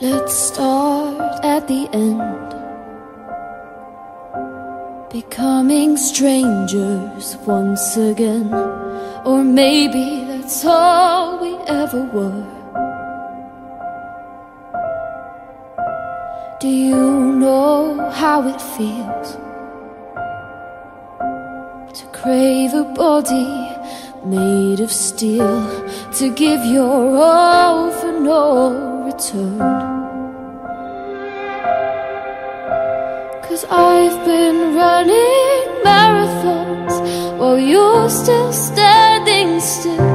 Let's start at the end. Becoming strangers once again. Or maybe that's all we ever were. Do you know how it feels to crave a body made of steel? To give your all for no return. Cause I've been running marathons while you're still standing still.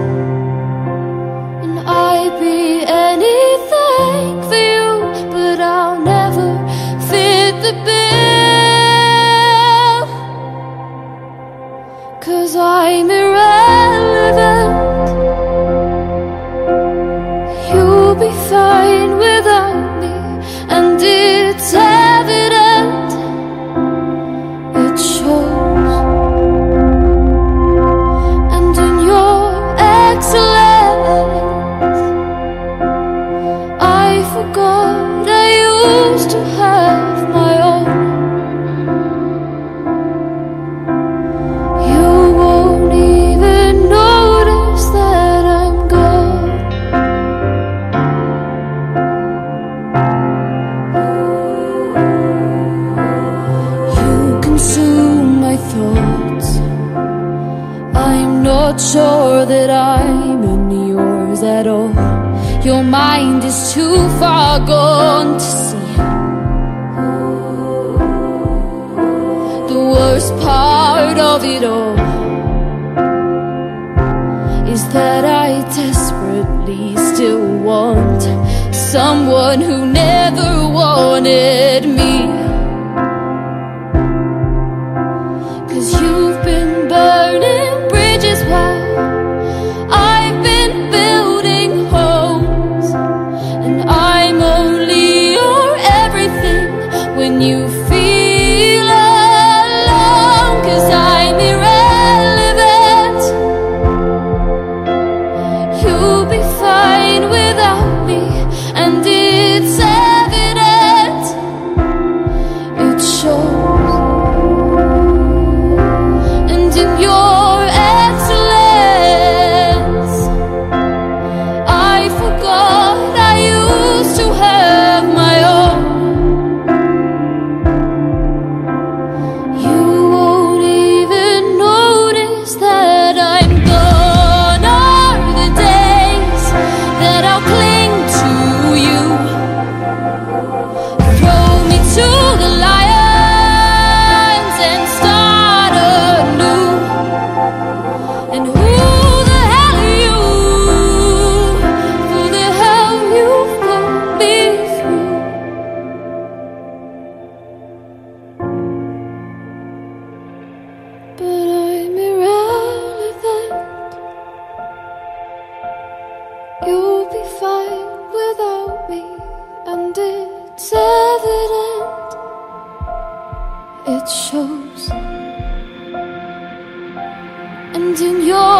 Cause I'm not sure that I'm in yours at all. Your mind is too far gone to see. The worst part of it all is that I desperately still want someone who never wanted me. It shows, and in your